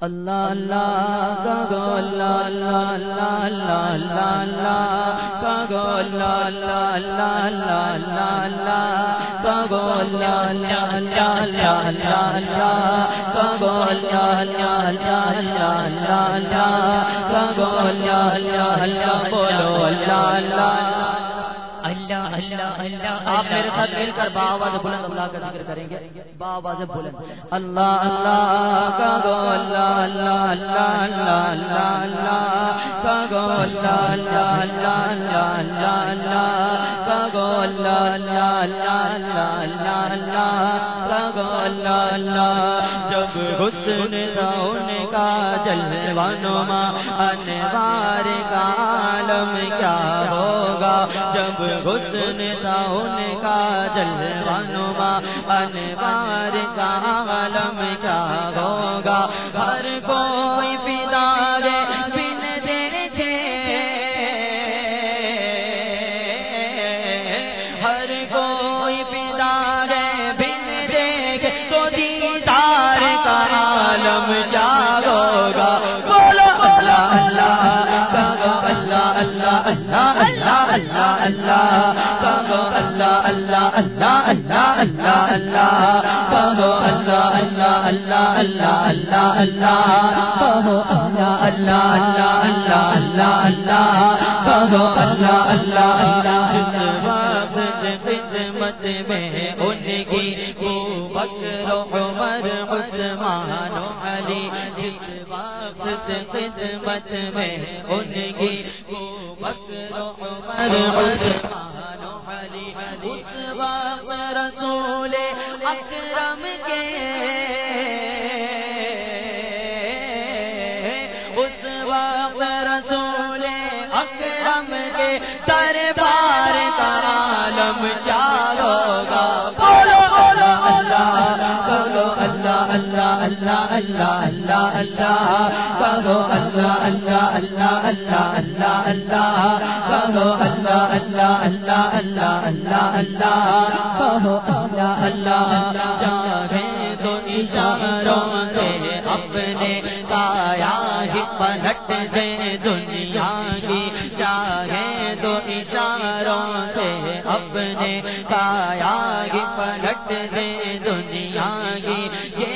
اللہ اللہ لا لا لا لا لا لا گو لا لا لا لا لا آپ میرے ساتھ مل کر باواز بلند اللہ کا ذکر کریں گے باواز بلند اللہ اللہ کا گو اللہ اللہ اللہ اللہ اللہ کا گو اللہ اللہ اللہ اللہ اللہ کا گو اللہ اللہ اللہ اللہ اللہ جب حسن ہونے کا جلوانما انوار کا عالم کیا ہوگا؟ جب حسن ان کا جلوانما انوار کا عالم کیا ہوگا؟ ہر کو اللہ اللہ اللہ اللہ اللہ اللہ اللہ اللہ اللہ اللہ اللہ اللہ اللہ اللہ اللہ کہو اللہ اللہ اللہ اللہ اللہ اللہ اللہ اللہ اللہ میں ان کی بکر عمر عثمان علی وقت خدمت میں ان کی بکر عمر عثمان علی اس وقت رسول اکرم کے اس وقت رسول اکرم کے دربار اللہ اللہ اللہ اللہ اللہ اللہ اللہ اللہ اللہ اللہ بولو اللہ اللہ اللہ اللہ اللہ اللہ بولو اللہ اللہ چاہے تو اشاروں سے اپنے کایا ہی پلٹ دے دنیا کی چاہے تو اشاروں سے اپنے کایا ہی پلٹ دے دنیا کی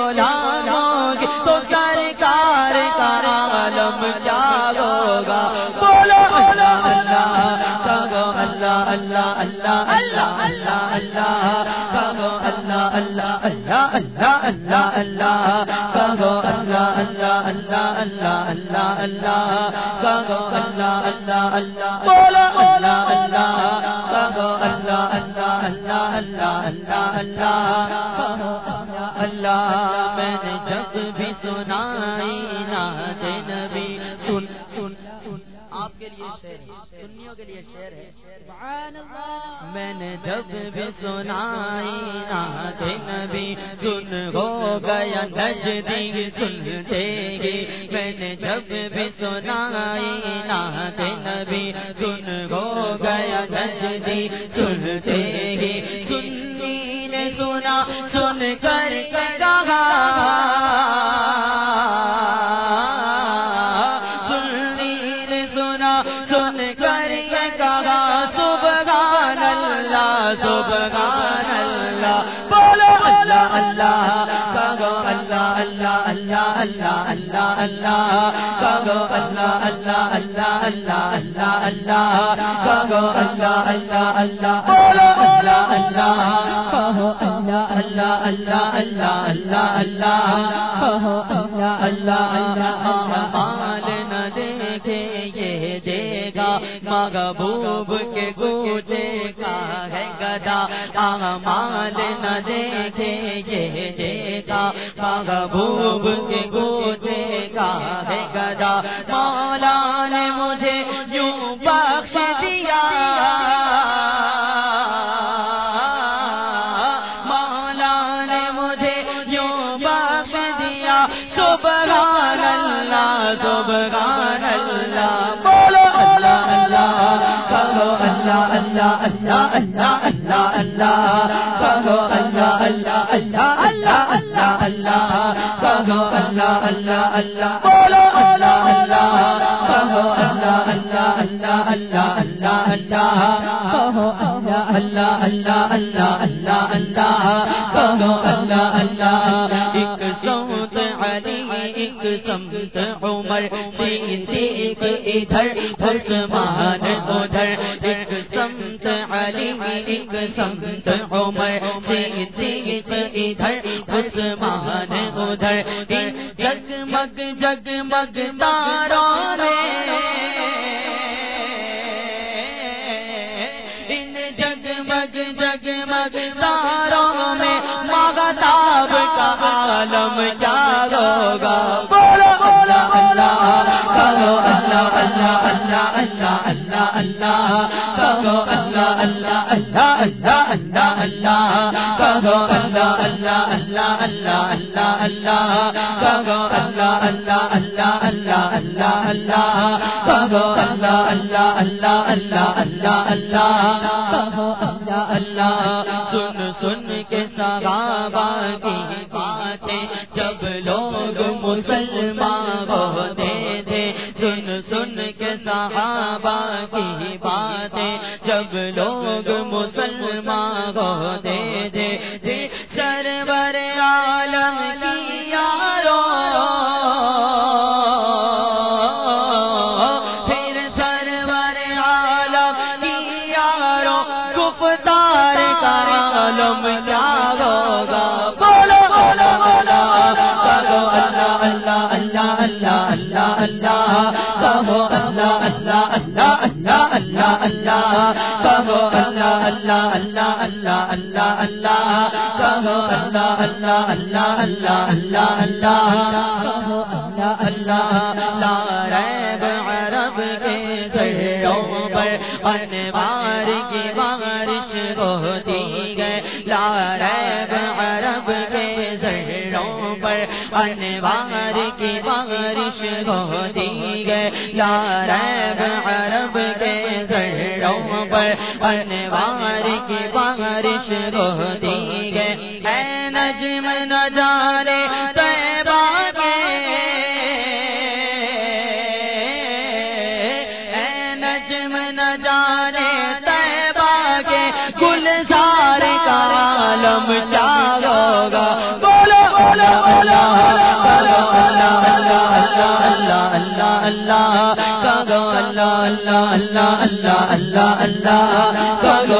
کے غلاموں تو سرکار کا عالم کیا ہوگا بولو اللہ اللہ کہو اللہ اللہ اللہ اللہ اللہ اللہ کہو اللہ اللہ اللہ اللہ اللہ اللہ کہو اللہ اللہ اللہ اللہ اللہ اللہ کہو اللہ اللہ اللہ بولو اللہ اللہ کہو اللہ اللہ اللہ اللہ اللہ اللہ اللہ میں نے جب بھی سنائی ناد نبی سن سن لیے شعر ہے۔ سنیوں کے لیے شعر ہے۔ میں نے جب بھی سنائی ناد نبی سن ہو گیا نجدی سنتے گی۔ میں نے جب بھی سنائی ناد نبی سن ہو گیا نجدی سنتے گی۔ سنی نے سنا سن کر کہا اللہ اللہ اللہ اللہ اللہ اللہ اللہ اللہ کہو اللہ اللہ اللہ اللہ اللہ اللہ کہو اللہ اللہ اللہ اللہ اللہ کہو اللہ اللہ اللہ اللہ اللہ اللہ کہو اللہ اللہ اللہ دے محبوب کے گوچے کا ہے گدا۔ مال نہ دیکھے یہ دیکھا محبوب کے گوچے کا ہے گدا۔ مولا نے مجھے یوں بخش دیا اللہ اللہ اللہ اللہ اللہ اللہ کہو اللہ اللہ اللہ اللہ اللہ اللہ کہو اللہ اللہ اللہ بولو اللہ اللہ کہو اللہ اللہ اللہ اللہ اللہ اللہ اللہ اللہ اللہ اللہ اللہ اللہ ایک سمت ادھر عثمان ادھر ایک سمت علی ایک سمت عمر صدیق ادھر عثمان ادھر جگمگ جگمگ تاروں عالم کیا ہوگا بولو اللہ اللہ کرو اللہ اللہ اللہ اللہ اللہ اللہ کرو اللہ اللہ اللہ اللہ اللہ اللہ کرو اللہ اللہ اللہ اللہ اللہ اللہ کرو اللہ اللہ اللہ اللہ اللہ اللہ کرو اللہ اللہ اللہ اللہ اللہ اللہ اللہ اللہ سن سن کے کی باتیں اللہ اللہ اللہ اللہ کہو اللہ اللہ اللہ اللہ اللہ اللہ، کہو اللہ اللہ لا ریب عرب کے گھروں پر انوار کی بارش ہوتی گئے۔ لا ریب عرب کے زہروں پر انوار کی بارش ہوتی گئے۔ لا ریب عرب کے زہروں پر انوار نجم نہ جانے طیبہ کے گلزار کا عالم چار ہوگا بولو بولو بولو اللہ اللہ اللہ اللہ اللہ اللہ اللہ اللہ اللہ